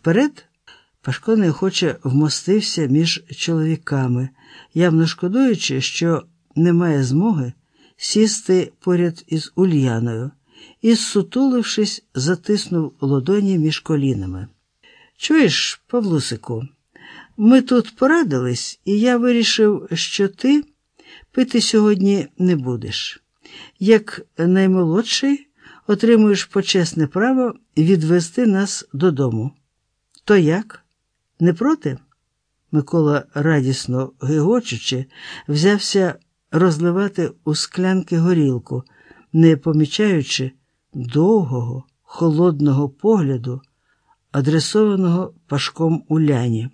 Вперед Пашко неохоче вмостився між чоловіками, явно шкодуючи, що не має змоги сісти поряд із Ульяною і, сутулившись, затиснув ладоні між колінами. Чуєш, Павлусику, ми тут порадились, і я вирішив, що ти пити сьогодні не будеш. Як наймолодший, отримуєш почесне право відвести нас додому. То як? Не проти? Микола, радісно гигочучи, взявся розливати у склянки горілку, не помічаючи довгого, холодного погляду, адресованого пашком Уляні.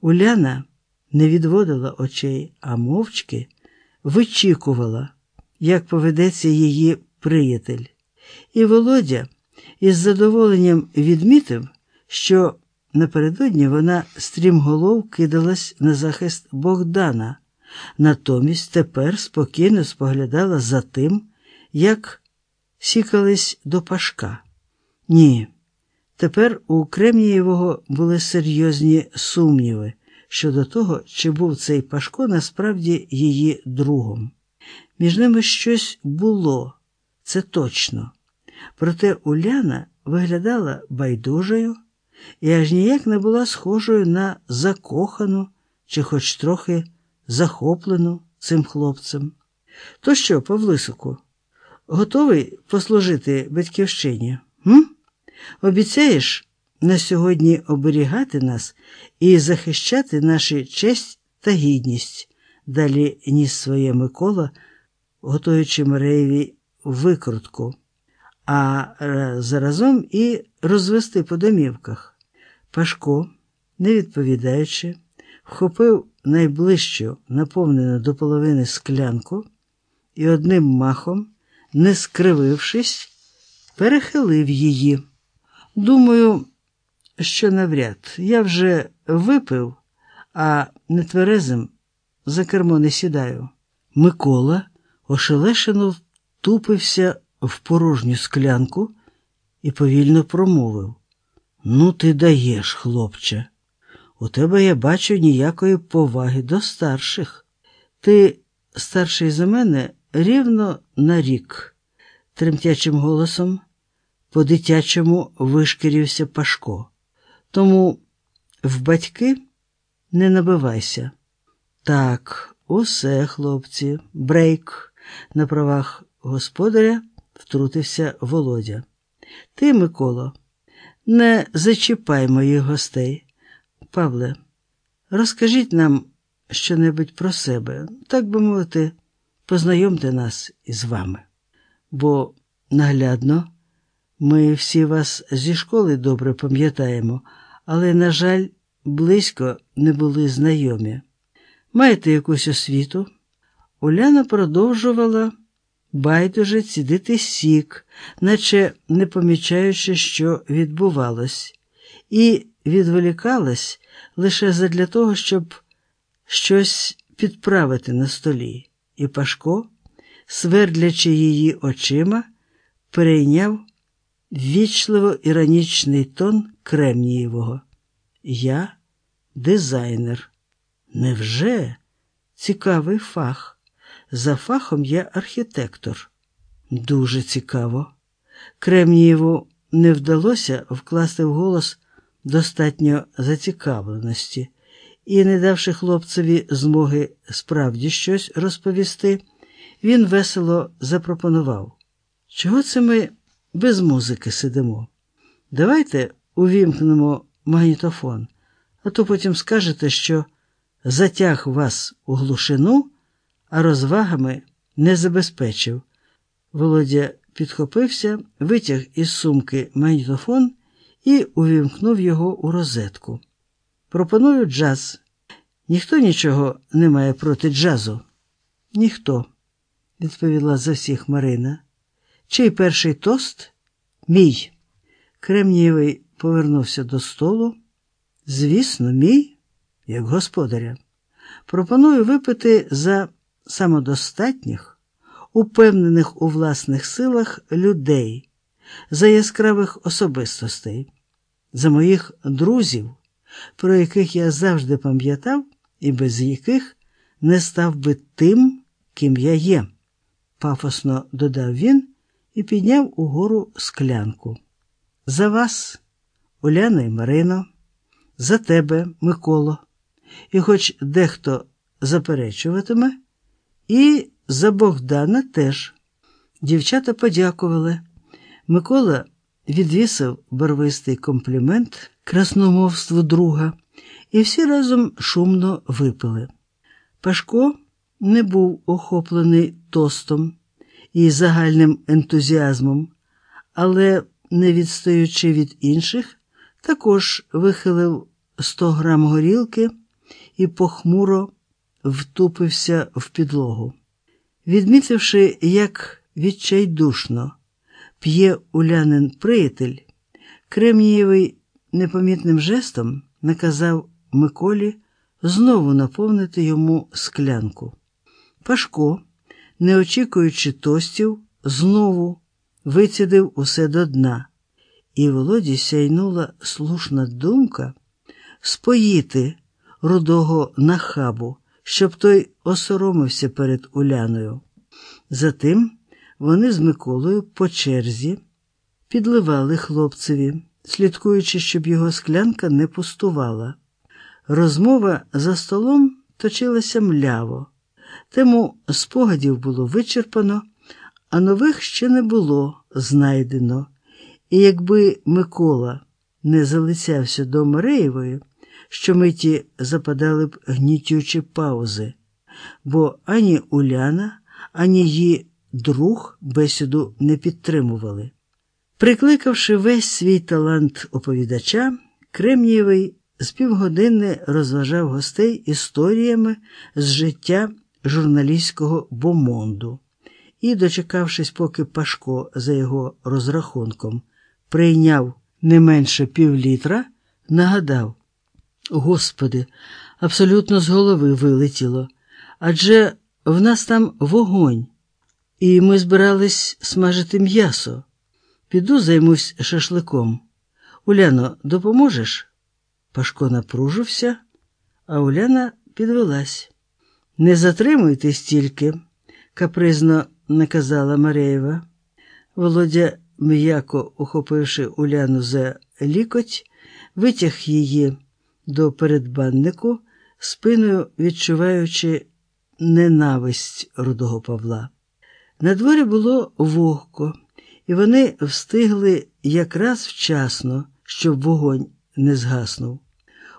Уляна не відводила очей, а мовчки вичікувала, як поведеться її приятель. І Володя із задоволенням відмітив, що напередодні вона стрімголов кидалась на захист Богдана, натомість тепер спокійно споглядала за тим, як сікались до Пашка. Ні, тепер у Кремнієвого були серйозні сумніви щодо того, чи був цей Пашко насправді її другом. Між ними щось було, це точно. Проте Уляна виглядала байдужою і аж ніяк не була схожою на закохану чи хоч трохи захоплену цим хлопцем. То що, Павлисику, готовий послужити батьківщині? М? Обіцяєш на сьогодні оберігати нас і захищати наші честь та гідність, далі ніс своє Микола, готуючи Мареєві викрутку, а заразом і розвести по домівках. Пашко, не відповідаючи, вхопив найближчу, наповнену до половини склянку і одним махом, не скривившись, перехилив її. Думаю, що навряд я вже випив, а нетверезим за кермо не сідаю. Микола ошелешено втупився в порожню склянку і повільно промовив. Ну, ти даєш, хлопче. У тебе я бачу ніякої поваги до старших. Ти старший за мене рівно на рік, тремтячим голосом, по дитячому вишкірився Пашко. Тому в батьки не набивайся. Так, усе, хлопці, брейк на правах господаря втрутився Володя. Ти, Миколо, не зачіпай моїх гостей. Павле, розкажіть нам щонебудь про себе, так би мовити, познайомте нас із вами. Бо наглядно ми всі вас зі школи добре пам'ятаємо, але, на жаль, близько не були знайомі. Маєте якусь освіту? Уляна продовжувала байдуже цідити сік, наче не помічаючи, що відбувалось, і відволікалась лише задля того, щоб щось підправити на столі, і Пашко, свердлячи її очима, перейняв ввічливо іронічний тон Кремнієвого. Я дизайнер. Невже цікавий фах? За фахом я архітектор. Дуже цікаво. Кремнієву не вдалося вкласти в голос достатньо зацікавленості і, не давши хлопцеві змоги справді щось розповісти, він весело запропонував. Чого це ми без музики сидимо? Давайте увімкнемо магнітофон, а то потім скажете, що затяг вас у глушину а розвагами не забезпечив. Володя підхопився, витяг із сумки магнітофон і увімкнув його у розетку. Пропоную джаз. Ніхто нічого не має проти джазу? Ніхто, відповіла за всіх Марина. Чий перший тост? Мій. Кремнієвий повернувся до столу. Звісно, мій, як господаря. Пропоную випити за самодостатніх, упевнених у власних силах людей, за яскравих особистостей. за моїх друзів, про яких я завжди пам'ятав і без яких не став би тим, ким я є, пафосно додав він і підняв угору склянку. За вас, Уляна і Марино, за тебе, Миколо, і хоч дехто заперечуватиме, і за Богдана теж. Дівчата подякували. Микола відвісив барвистий комплімент красномовству друга, і всі разом шумно випили. Пашко не був охоплений тостом і загальним ентузіазмом, але, не відстаючи від інших, також вихилив 100 грам горілки і похмуро втупився в підлогу. Відмітивши, як відчайдушно п'є улянин приятель, Кремнієвий непомітним жестом наказав Миколі знову наповнити йому склянку. Пашко, не очікуючи тостів, знову вицідив усе до дна, і Володі сяйнула слушна думка споїти рудого нахабу, щоб той осоромився перед Уляною. Затим вони з Миколою по черзі підливали хлопцеві, слідкуючи, щоб його склянка не пустувала. Розмова за столом точилася мляво, тему спогадів було вичерпано, а нових ще не було знайдено. І якби Микола не залицявся до Мареєвої, що миті западали б гнітючі паузи, бо ані Уляна, ані її друг бесіду не підтримували. Прикликавши весь свій талант оповідача, Кремнієвий з півгодини розважав гостей історіями з життя журналістського бомонду і, дочекавшись, поки Пашко за його розрахунком прийняв не менше півлітра, нагадав: Господи, абсолютно з голови вилетіло, адже в нас там вогонь, і ми збирались смажити м'ясо. Піду займусь шашликом. Уляно, допоможеш? Пашко напружився, а Уляна підвелась. Не затримуйтесь тільки, капризно наказала Марєєва. Володя, м'яко ухопивши Уляну за лікоть, витяг її до передбаннику, спиною відчуваючи ненависть рудого Павла. На дворі було вогко, і вони встигли якраз вчасно, щоб вогонь не згаснув.